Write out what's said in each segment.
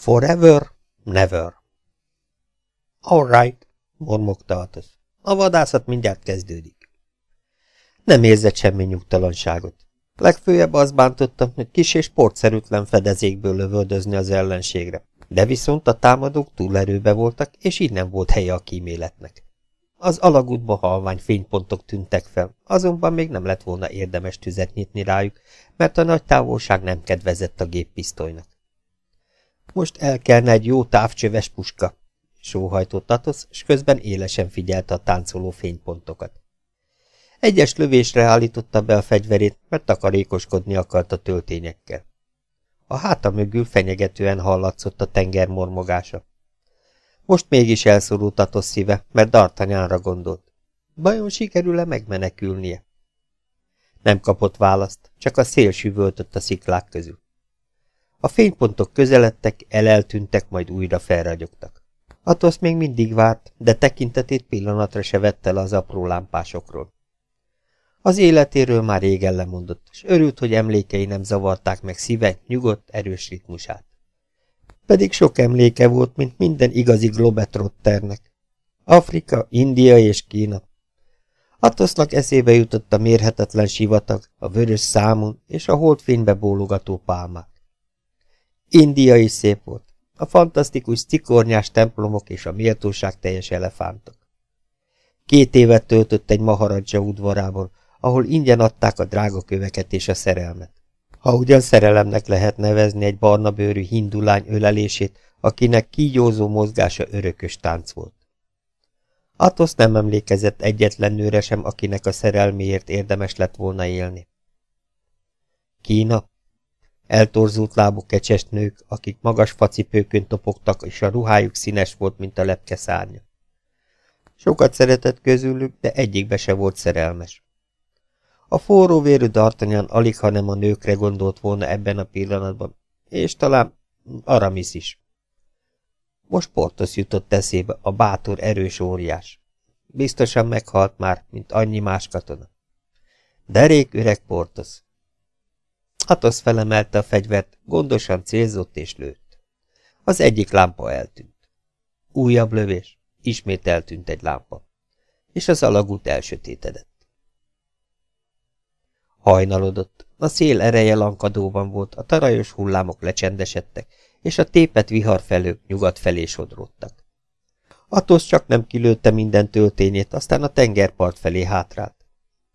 Forever, never. All right, mormogta Atos. A vadászat mindjárt kezdődik. Nem érzett semmi nyugtalanságot. Legfőjebb az bántotta, hogy kis és portszerűtlen fedezékből lövöldözni az ellenségre, de viszont a támadók túlerőbe voltak, és így nem volt helye a kíméletnek. Az alagútba halvány fénypontok tűntek fel, azonban még nem lett volna érdemes tüzet nyitni rájuk, mert a nagy távolság nem kedvezett a géppisztolynak. Most el kellene egy jó távcsöves puska, sóhajtott Atosz, és közben élesen figyelte a táncoló fénypontokat. Egyes lövésre állította be a fegyverét, mert takarékoskodni akart a töltényekkel. A háta mögül fenyegetően hallatszott a tenger mormogása. Most mégis elszorult Atosz szíve, mert D'Artagnanra gondolt. Bajon sikerül-e megmenekülnie? Nem kapott választ, csak a szél süvöltött a sziklák közül. A fénypontok közeledtek, eleltűntek, majd újra felragyogtak. Atosz még mindig várt, de tekintetét pillanatra se vette le az apró lámpásokról. Az életéről már régen lemondott, és örült, hogy emlékei nem zavarták meg szíve nyugodt, erős ritmusát. Pedig sok emléke volt, mint minden igazi globetrotternek. Afrika, India és Kína. Atosznak eszébe jutott a mérhetetlen sivatag, a vörös számon és a holdfénybe bólogató pálmák. India is szép volt, a fantasztikus cikornyás templomok és a méltóság teljes elefántok. Két évet töltött egy maharadzsa udvarában, ahol ingyen adták a drága köveket és a szerelmet. Ha ugyan szerelemnek lehet nevezni egy barna bőrű hindulány ölelését, akinek kígyózó mozgása örökös tánc volt. Atosz nem emlékezett egyetlen nőre sem, akinek a szerelméért érdemes lett volna élni. Kína? Eltorzult lábú kecses nők, akik magas facipőkön topogtak, és a ruhájuk színes volt, mint a lepke szárnya. Sokat szeretett közülük, de egyikbe se volt szerelmes. A forró vérű D'Artagnan alig, hanem a nőkre gondolt volna ebben a pillanatban, és talán Aramis is. Most Portos jutott eszébe, a bátor, erős óriás. Biztosan meghalt már, mint annyi más katona. Derék öreg Portos. Hatosz felemelte a fegyvert, gondosan célzott és lőtt. Az egyik lámpa eltűnt. Újabb lövés, ismét eltűnt egy lámpa, és az alagút elsötétedett. Hajnalodott, a szél ereje lankadóban volt, a tarajos hullámok lecsendesedtek, és a tépet vihar felől nyugat felé sodródtak. Atosz csak nem kilőtte minden töltényét, aztán a tengerpart felé hátrált.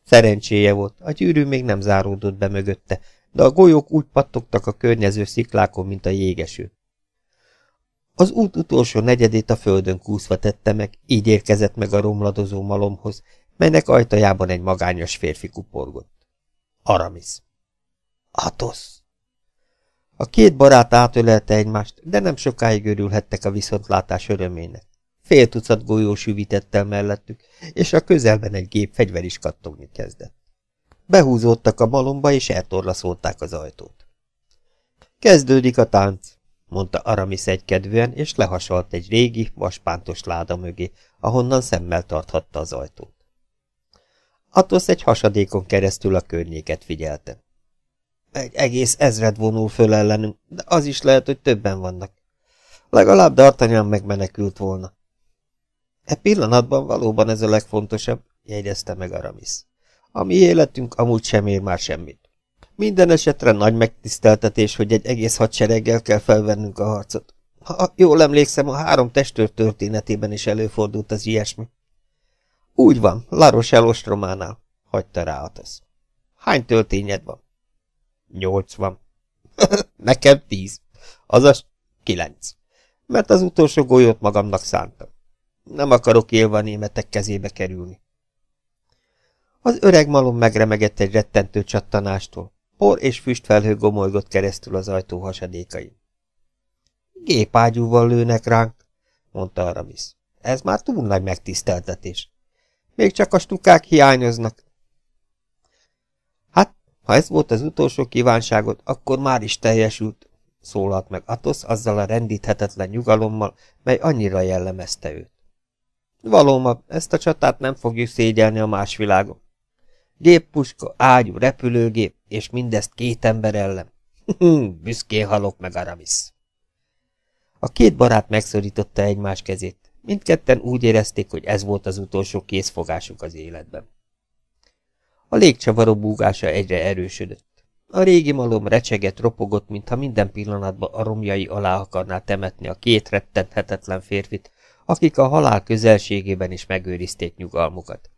Szerencséje volt, a gyűrű még nem záródott be mögötte, de a golyók úgy pattogtak a környező sziklákon, mint a jégeső. Az út utolsó negyedét a földön kúszva tette meg, így érkezett meg a romladozó malomhoz, melynek ajtajában egy magányos férfi kuporgott. Aramis. Atosz! A két barát átölelte egymást, de nem sokáig örülhettek a viszontlátás örömének. Fél tucat golyó süvített el mellettük, és a közelben egy gép fegyver is kattogni kezdett. Behúzódtak a malomba, és eltorlaszolták az ajtót. Kezdődik a tánc, mondta Aramis egykedvűen, és lehasalt egy régi, vaspántos láda mögé, ahonnan szemmel tarthatta az ajtót. Atosz egy hasadékon keresztül a környéket figyelte. Egy egész ezred vonul föl ellenünk, de az is lehet, hogy többen vannak. Legalább D'Artagnan megmenekült volna. E pillanatban valóban ez a legfontosabb, jegyezte meg Aramis. A mi életünk amúgy sem ér már semmit. Minden esetre nagy megtiszteltetés, hogy egy egész hadsereggel kell felvennünk a harcot. Ha jól emlékszem, a három testőr történetében is előfordult az ilyesmi. Úgy van, Laros elostrománál, hagyta rá Atasz. Hány töltényed van? Nyolc van. Nekem tíz. Azaz kilenc. Mert az utolsó golyót magamnak szántam. Nem akarok élve a németek kezébe kerülni. Az öreg malom megremegett egy rettentő csattanástól. Por és füstfelhő gomolygott keresztül az ajtó hasadékai. Gépágyúval lőnek ránk, mondta Aramis. Ez már túl nagy megtiszteltetés. Még csak a stukák hiányoznak. Hát, ha ez volt az utolsó kívánságot, akkor már is teljesült, szólalt meg Atosz azzal a rendíthetetlen nyugalommal, mely annyira jellemezte őt. Valóban, ezt a csatát nem fogjuk szégyelni a más világon. Géppuska, ágyú, repülőgép, és mindezt két ember ellen. Büszkén halok meg, Aramis. A két barát megszorította egymás kezét. Mindketten úgy érezték, hogy ez volt az utolsó készfogásuk az életben. A légcsavaró búgása egyre erősödött. A régi malom recseget, ropogott, mintha minden pillanatban a romjai alá akarná temetni a két rettenthetetlen férfit, akik a halál közelségében is megőrizték nyugalmukat.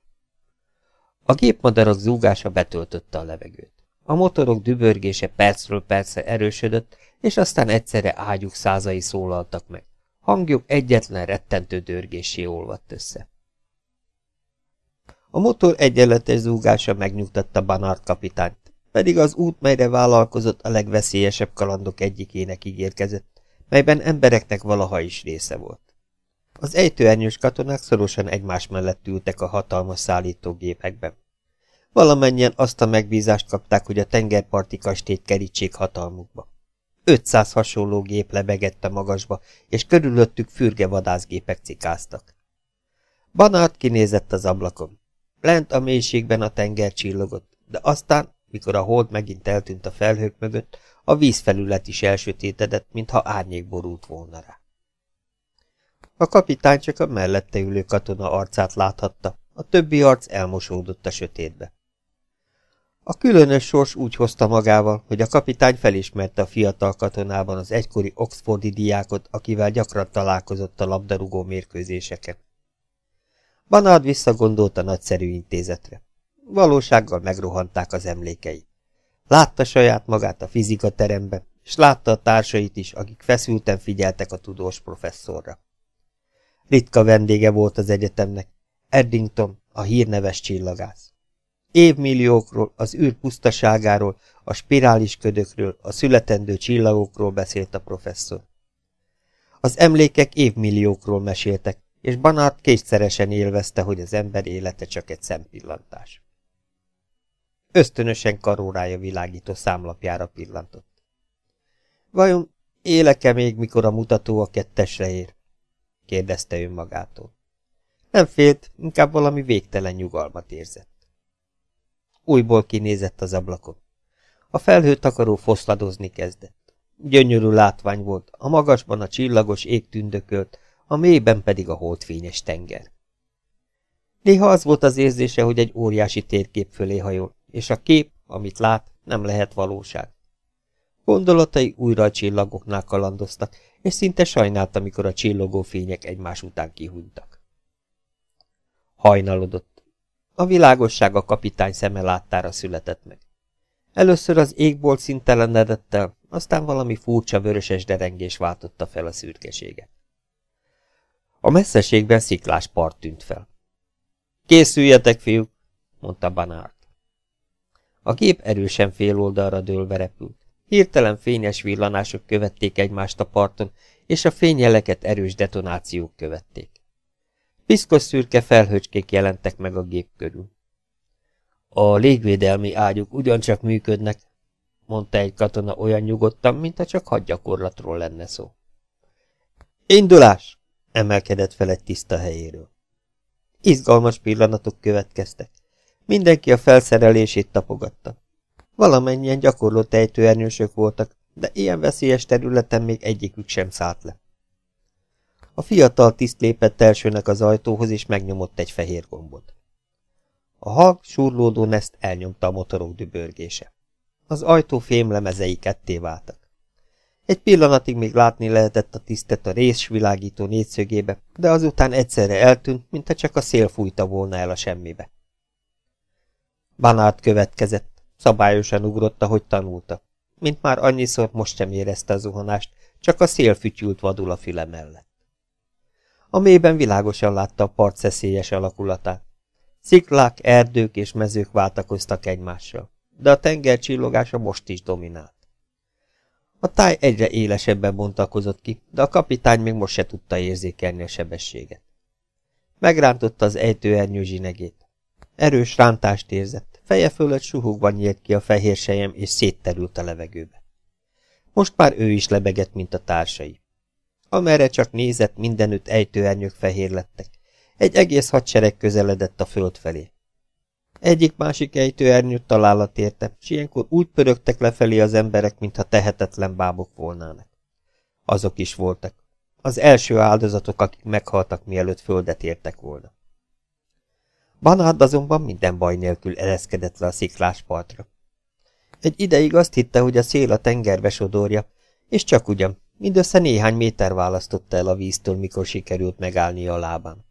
A gépmadarak zúgása betöltötte a levegőt. A motorok dübörgése percről percre erősödött, és aztán egyszerre ágyuk százai szólaltak meg. Hangjuk egyetlen rettentő dörgésé olvadt össze. A motor egyenletes zúgása megnyugtatta Banart kapitányt, pedig az út, melyre vállalkozott a legveszélyesebb kalandok egyikének ígérkezett, melyben embereknek valaha is része volt. Az ejtőernyős katonák szorosan egymás mellett ültek a hatalmas szállítógépekben. Valamennyien azt a megbízást kapták, hogy a tengerparti kastélyt kerítsék hatalmukba. 500 hasonló gép lebegett a magasba, és körülöttük fürge vadászgépek cikáztak. Banát kinézett az ablakon. Lent a mélységben a tenger csillogott, de aztán, mikor a hold megint eltűnt a felhők mögött, a vízfelület is elsötétedett, mintha árnyék borult volna rá. A kapitány csak a mellette ülő katona arcát láthatta, a többi arc elmosódott a sötétbe. A különös sors úgy hozta magával, hogy a kapitány felismerte a fiatal katonában az egykori oxfordi diákot, akivel gyakran találkozott a labdarúgó mérkőzéseken. Banard visszagondolt a nagyszerű intézetre. Valósággal megrohanták az emlékei. Látta saját magát a fizika teremben, és látta a társait is, akik feszülten figyeltek a tudós professzorra. Ritka vendége volt az egyetemnek, Eddington, a hírneves csillagász. Évmilliókról, az űr pusztaságáról, a spirális ködökről, a születendő csillagokról beszélt a professzor. Az emlékek évmilliókról meséltek, és Banart kétszeresen élvezte, hogy az ember élete csak egy szempillantás. Ösztönösen karórája világító számlapjára pillantott. Vajon élek-e még, mikor a mutató a kettesre ér? Kérdezte ő magától. Nem félt, inkább valami végtelen nyugalmat érzett. Újból kinézett az ablakon. A felhőtakaró foszladozni kezdett. Gyönyörű látvány volt, a magasban a csillagos ég tündökölt, a mélyben pedig a holdfényes tenger. Néha az volt az érzése, hogy egy óriási térkép fölé hajol, és a kép, amit lát, nem lehet valóság. Gondolatai újra a csillagoknál kalandoztak, és szinte sajnálta, amikor a csillogó fények egymás után kihunytak. Hajnalodott. A világosság a kapitány szeme láttára született meg. Először az égbolt szintelenedett el, aztán valami furcsa vöröses derengés váltotta fel a szürkeséget. A messzeségben sziklás part tűnt fel. Készüljetek, fiúk, mondta Banárt. A gép erősen fél oldalra dőlve repült. Hirtelen fényes villanások követték egymást a parton, és a fényjeleket erős detonációk követték. Piszkos szürke felhőcskék jelentek meg a gép körül. A légvédelmi ágyuk ugyancsak működnek, mondta egy katona olyan nyugodtan, mintha csak hadgyakorlatról lenne szó. Indulás! emelkedett fel egy tiszta helyéről. Izgalmas pillanatok következtek. Mindenki a felszerelését tapogatta. Valamennyien gyakorló tejtőernyősök voltak, de ilyen veszélyes területen még egyikük sem szállt le. A fiatal tiszt lépett elsőnek az ajtóhoz, és megnyomott egy fehér gombot. A hag surlódó neszt elnyomta a motorok dübörgése. Az ajtó fémlemezei ketté váltak. Egy pillanatig még látni lehetett a tisztet a részvilágító négyszögébe, de azután egyszerre eltűnt, mintha csak a szél fújta volna el a semmibe. Banárt következett, szabályosan ugrott, ahogy tanulta. Mint már annyiszor most sem érezte a zuhanást, csak a szél fütyült vadul a füle mellett. A mélyben világosan látta a part szeszélyes alakulatát. Sziklák, erdők és mezők váltakoztak egymással, de a tenger csillogása most is dominált. A táj egyre élesebben bontakozott ki, de a kapitány még most se tudta érzékelni a sebességet. Megrántotta az ejtőernyő zsinegét. Erős rántást érzett, feje fölött suhogva nyílt ki a fehér sejem, és szétterült a levegőbe. Most már ő is lebegett, mint a társai. Amerre csak nézett, mindenütt ejtőernyők fehér lettek. Egy egész hadsereg közeledett a föld felé. Egyik-másik ejtőernyőt találat érte, s ilyenkor úgy pörögtek lefelé az emberek, mintha tehetetlen bábok volnának. Azok is voltak. az első áldozatok, akik meghaltak, mielőtt földet értek volna. Banard azonban minden baj nélkül ereszkedett le a sziklás partra. Egy ideig azt hitte, hogy a szél a tengerbe sodorja, és csak ugyan, mindössze néhány méter választotta el a víztől, mikor sikerült megállni a lábán.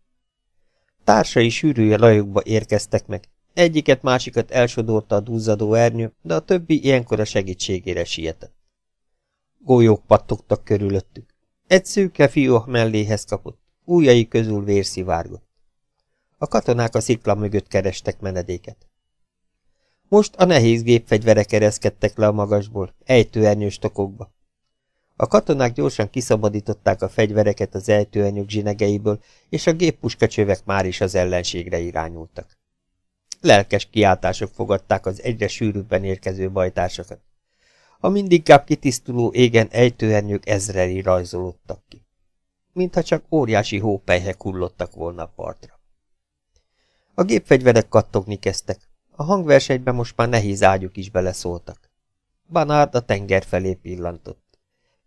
Társai sűrűje lajokba érkeztek meg, egyiket másikat elsodorta a duzzadó ernyő, de a többi ilyenkor a segítségére sietett. Gólyók pattogtak körülöttük. Egy szűke fiú melléhez kapott, ujjai közül vérszivárgott. A katonák a szikla mögött kerestek menedéket. Most a nehéz gépfegyverek ereszkedtek le a magasból, ejtőernyős tokokba. A katonák gyorsan kiszabadították a fegyvereket az ejtőernyők zsinegeiből, és a géppuskacsövek már is az ellenségre irányultak. Lelkes kiáltások fogadták az egyre sűrűbben érkező bajtársakat. A mindinkább kitisztuló égen ejtőernyők ezreli rajzolódtak ki. Mintha csak óriási hópelyhek hullottak volna a partra. A gépfegyverek kattogni kezdtek, a hangversenyben most már nehéz ágyuk is beleszóltak. Banard a tenger felé pillantott.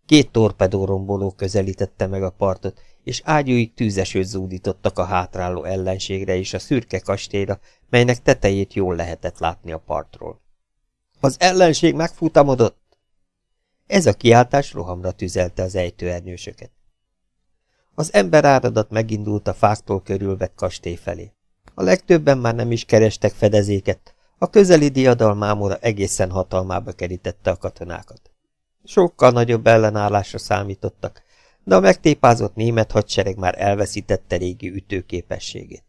Két torpedóromboló közelítette meg a partot, és ágyúik tűzesőt zúdítottak a hátráló ellenségre és a szürke kastélyra, melynek tetejét jól lehetett látni a partról. Az ellenség megfutamodott! Ez a kiáltás rohamra tüzelte az ejtőernyősöket. Az ember áradat megindult a fáktól körülvett kastély felé. A legtöbben már nem is kerestek fedezéket, a közeli diadalmámora egészen hatalmába kerítette a katonákat. Sokkal nagyobb ellenállásra számítottak, de a megtépázott német hadsereg már elveszítette régi ütőképességét.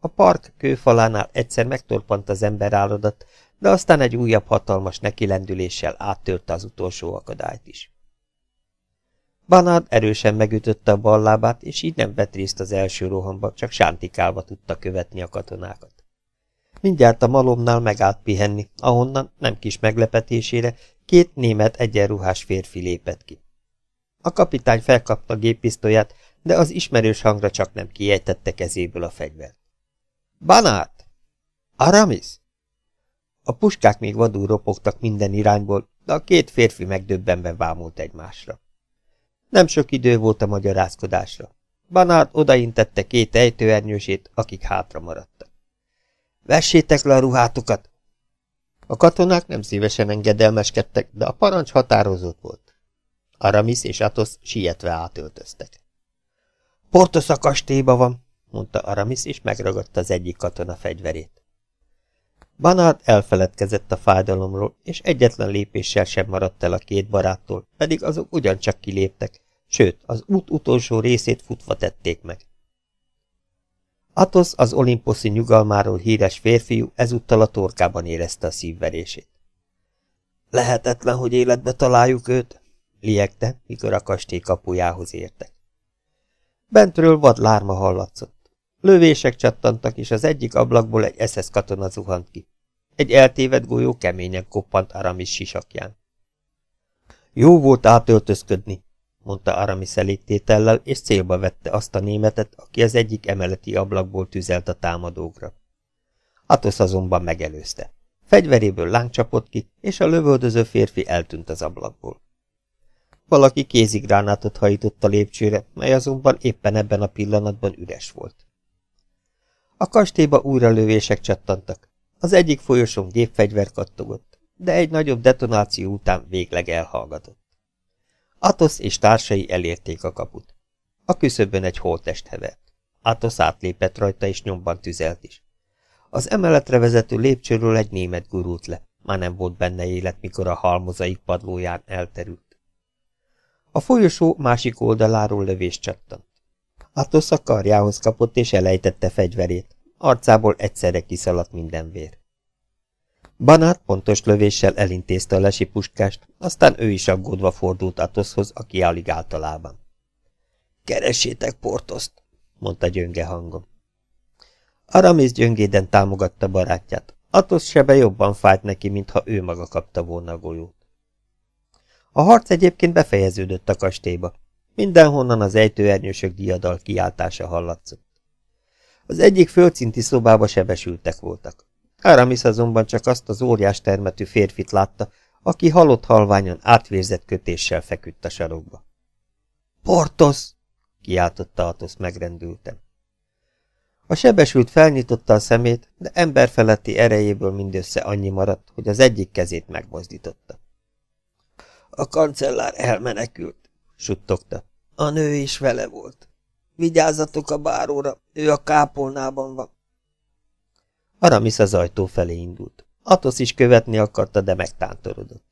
A park kőfalánál egyszer megtorpant az ember álladat, de aztán egy újabb hatalmas nekilendüléssel áttörte az utolsó akadályt is. Banard erősen megütötte a bal lábát, és így nem vett részt az első rohamba, csak sántikálva tudta követni a katonákat. Mindjárt a malomnál megállt pihenni, ahonnan, nem kis meglepetésére, két német egyenruhás férfi lépett ki. A kapitány felkapta géppisztolyát, de az ismerős hangra csak nem kiejtette kezéből a fegyvert. Banát! Aramis! A puskák még vadul ropogtak minden irányból, de a két férfi megdöbbenve vámult egymásra. Nem sok idő volt a magyarázkodásra. Banát odaintette két ejtőernyősét, akik hátra maradtak. Vessétek le a ruhátokat! A katonák nem szívesen engedelmeskedtek, de a parancs határozott volt. Aramis és Athos sietve átöltöztek. Portos a kastélyba van, mondta Aramis, és megragadta az egyik katona fegyverét. Banard elfeledkezett a fájdalomról, és egyetlen lépéssel sem maradt el a két baráttól, pedig azok ugyancsak kiléptek, sőt, az út utolsó részét futva tették meg. Athos az olimposzi nyugalmáról híres férfiú ezúttal a torkában érezte a szívverését. Lehetetlen, hogy életbe találjuk őt, liegte, mikor a kastély kapujához értek. Bentről vad lárma hallatszott. Lövések csattantak, és az egyik ablakból egy SS katona zuhant ki. Egy eltévedt golyó keményen koppant Aramis sisakján. Jó volt átöltözködni, mondta Aramis elégtétellel, és célba vette azt a németet, aki az egyik emeleti ablakból tüzelt a támadókra. Atos azonban megelőzte. Fegyveréből láng csapott ki, és a lövöldöző férfi eltűnt az ablakból. Valaki kézigránátot hajított a lépcsőre, mely azonban éppen ebben a pillanatban üres volt. A kastélyba újra lövések csattantak. Az egyik folyosón gépfegyver kattogott, de egy nagyobb detonáció után végleg elhallgatott. Atos és társai elérték a kaput. A küszöbön egy holtest hevert. Atos átlépett rajta, és nyomban tüzelt is. Az emeletre vezető lépcsőről egy német gurult le. Már nem volt benne élet, mikor a halmozaik padlóján elterült. A folyosó másik oldaláról lövés csattant. Atos a karjához kapott, és elejtette fegyverét. Arcából egyszerre kiszaladt minden vér. Banát pontos lövéssel elintézte a lesi puskást, aztán ő is aggódva fordult Atoszhoz, aki alig általában. Keressétek Portoszt, mondta gyönge hangon. Aramis gyöngéden támogatta barátját. Atosz sebe jobban fájt neki, mintha ő maga kapta volna a golyót. A harc egyébként befejeződött a kastélyba. Mindenhonnan az ejtőernyősök diadal kiáltása hallatszott. Az egyik földszinti szobába sebesültek voltak. Aramis azonban csak azt az óriás termetű férfit látta, aki halott halványon átvérzett kötéssel feküdt a sarokba. Portos! kiáltotta Atosz megrendültem. A sebesült felnyitotta a szemét, de emberfeletti erejéből mindössze annyi maradt, hogy az egyik kezét megmozdította. A kancellár elmenekült, suttogta. A nő is vele volt. Vigyázzatok a báróra, ő a kápolnában van. Aramis az ajtó felé indult. Atosz is követni akarta, de megtántorodott.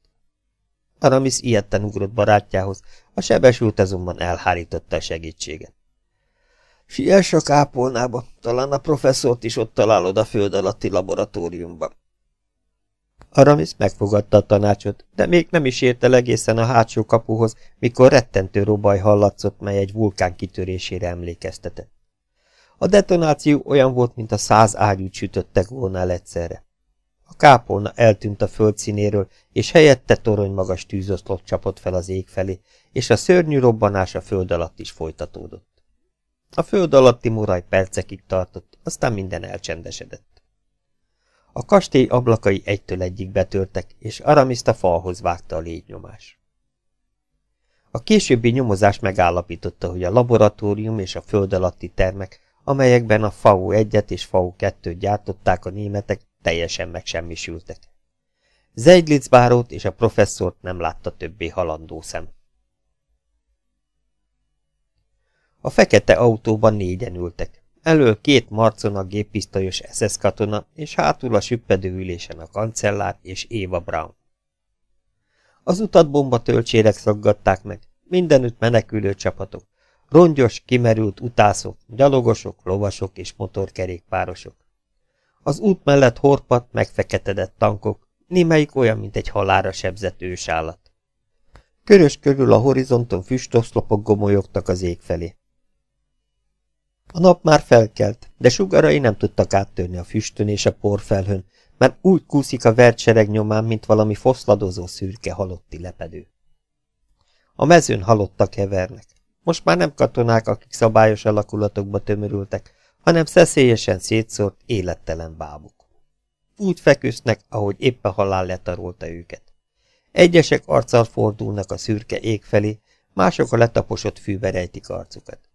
Aramis ilyetten ugrott barátjához, a sebesült azonban elhárította a segítséget. Siess a kápolnába, talán a professzort is ott találod a föld alatti laboratóriumban. Aramis megfogadta a tanácsot, de még nem is ért el egészen a hátsó kapuhoz, mikor rettentő robaj hallatszott, mely egy vulkán kitörésére emlékeztetett. A detonáció olyan volt, mint a száz ágyút sütöttek volna el egyszerre. A kápolna eltűnt a földszínéről, és helyette torony magas tűzoszlop csapott fel az ég felé, és a szörnyű robbanás a föld alatt is folytatódott. A föld alatti muraj percekig tartott, aztán minden elcsendesedett. A kastély ablakai egytől egyik betörtek, és Aramiszt a falhoz vágta a légynyomás. A későbbi nyomozás megállapította, hogy a laboratórium és a föld alatti termek, amelyekben a FAU 1-et és FAU 2-t gyártották a németek, teljesen megsemmisültek. Zeidlitz bárót és a professzort nem látta többé halandó szem. A fekete autóban négyen ültek. Elől két marcona géppisztolyos SS katona, és hátul a süppedő ülésen a kancellár és Éva Brown. Az utat bomba töltsérek szaggatták meg, mindenütt menekülő csapatok, rongyos, kimerült utászok, gyalogosok, lovasok és motorkerékpárosok. Az út mellett horpat, megfeketedett tankok, némelyik olyan, mint egy halára sebzett ősállat. Körös körül a horizonton füstoszlopok gomolyogtak az ég felé. A nap már felkelt, de sugarai nem tudtak áttörni a füstön és a porfelhőn, mert úgy kúszik a vertsereg nyomán, mint valami foszladozó szürke halotti lepedő. A mezőn halottak hevernek. Most már nem katonák, akik szabályos alakulatokba tömörültek, hanem szeszélyesen szétszórt, élettelen bábuk. Úgy feküsznek, ahogy épp a halál letarolta őket. Egyesek arccal fordulnak a szürke ég felé, mások a letaposott fűbe rejtik arcukat.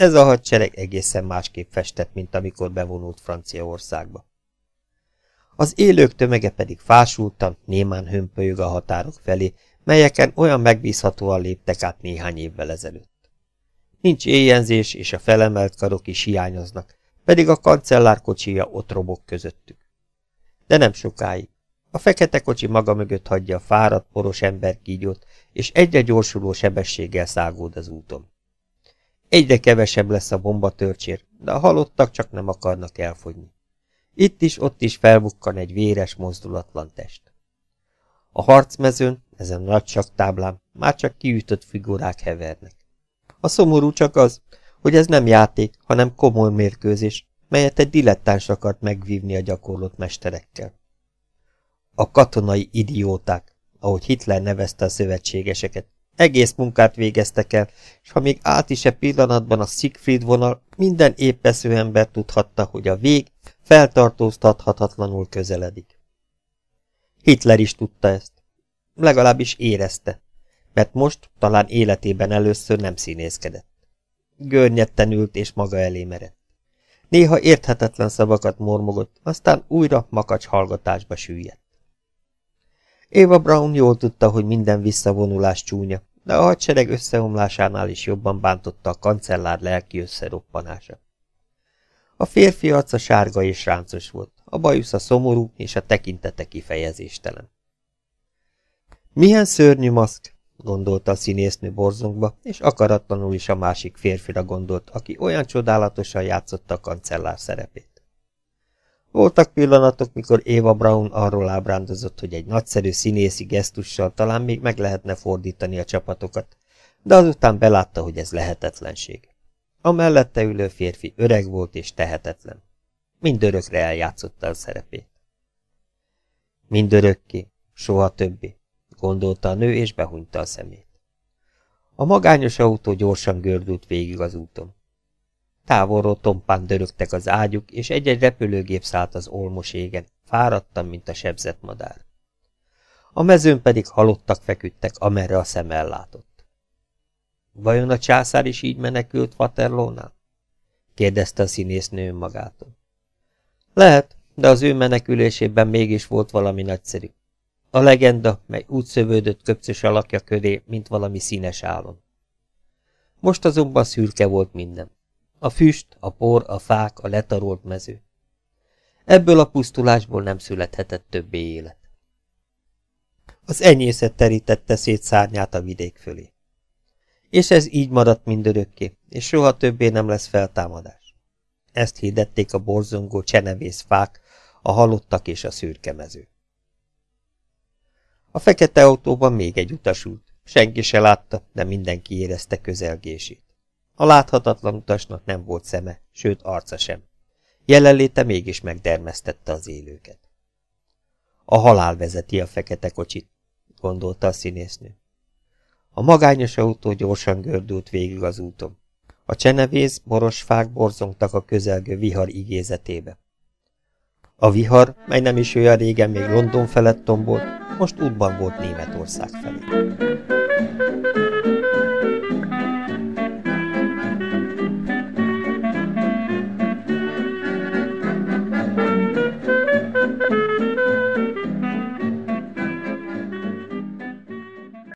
Ez a hadsereg egészen másképp festett, mint amikor bevonult Franciaországba. Az élők tömege pedig fásultan, némán hömpölyög a határok felé, melyeken olyan megbízhatóan léptek át néhány évvel ezelőtt. Nincs éjjenzés, és a felemelt karok is hiányoznak, pedig a kancellár kocsija ott robog közöttük. De nem sokáig. A fekete kocsi maga mögött hagyja a fáradt, poros emberkígyót, és egyre gyorsuló sebességgel szágód az úton. Egyre kevesebb lesz a bombatörcsér, de a halottak csak nem akarnak elfogyni. Itt is, ott is felbukkan egy véres, mozdulatlan test. A harcmezőn, ezen nagy táblán már csak kiütött figurák hevernek. A szomorú csak az, hogy ez nem játék, hanem komoly mérkőzés, melyet egy dilettáns akart megvívni a gyakorlott mesterekkel. A katonai idióták, ahogy Hitler nevezte a szövetségeseket, egész munkát végeztek el, és ha még át is e pillanatban a Siegfried vonal, minden éppesző ember tudhatta, hogy a vég feltartóztathatatlanul közeledik. Hitler is tudta ezt. Legalábbis érezte, mert most talán életében először nem színészkedett. Görnyetten ült és maga elé merett. Néha érthetetlen szavakat mormogott, aztán újra makacs hallgatásba süllyedt. Eva Brown jól tudta, hogy minden visszavonulás csúnya, de a hadsereg összeomlásánál is jobban bántotta a kancellár lelki összeroppanása. A férfi arca sárga és ráncos volt, a bajusza szomorú és a tekintete kifejezéstelen. Milyen szörnyű maszk, gondolta a színésznő borzongba, és akaratlanul is a másik férfira gondolt, aki olyan csodálatosan játszotta a kancellár szerepét. Voltak pillanatok, mikor Eva Brown arról ábrándozott, hogy egy nagyszerű színészi gesztussal talán még meg lehetne fordítani a csapatokat, de azután belátta, hogy ez lehetetlenség. A mellette ülő férfi öreg volt és tehetetlen. Mindörökre eljátszotta a szerepét. Mindörökké, soha többé, gondolta a nő, és behunyta a szemét. A magányos autó gyorsan gördült végig az úton. Távolról tompán dörögtek az ágyuk, és egy-egy repülőgép szállt az olmos égen, fáradtam, mint a sebzett madár. A mezőn pedig halottak feküdtek, amerre a szem ellátott. Vajon a császár is így menekült Waterloo-nál? kérdezte a színésznő magától. Lehet, de az ő menekülésében mégis volt valami nagyszerű. A legenda, mely úgy szövődött köpcös alakja köré, mint valami színes álom. Most azonban szürke volt minden. A füst, a por, a fák, a letarolt mező. Ebből a pusztulásból nem születhetett többé élet. Az enyészet terítette szét szárnyát a vidék fölé. És ez így maradt mindörökké, és soha többé nem lesz feltámadás. Ezt hirdették a borzongó csenevész fák, a halottak és a szürke mező. A fekete autóban még egy utasult. Senki se látta, de mindenki érezte közelgését. A láthatatlan utasnak nem volt szeme, sőt arca sem. Jelenléte mégis megdermesztette az élőket. A halál vezeti a fekete kocsit, gondolta a színésznő. A magányos autó gyorsan gördült végig az úton. A csenevész, boros fák borzongtak a közelgő vihar igézetébe. A vihar, mely nem is olyan régen még London felett tombolt, most útban volt Németország felé.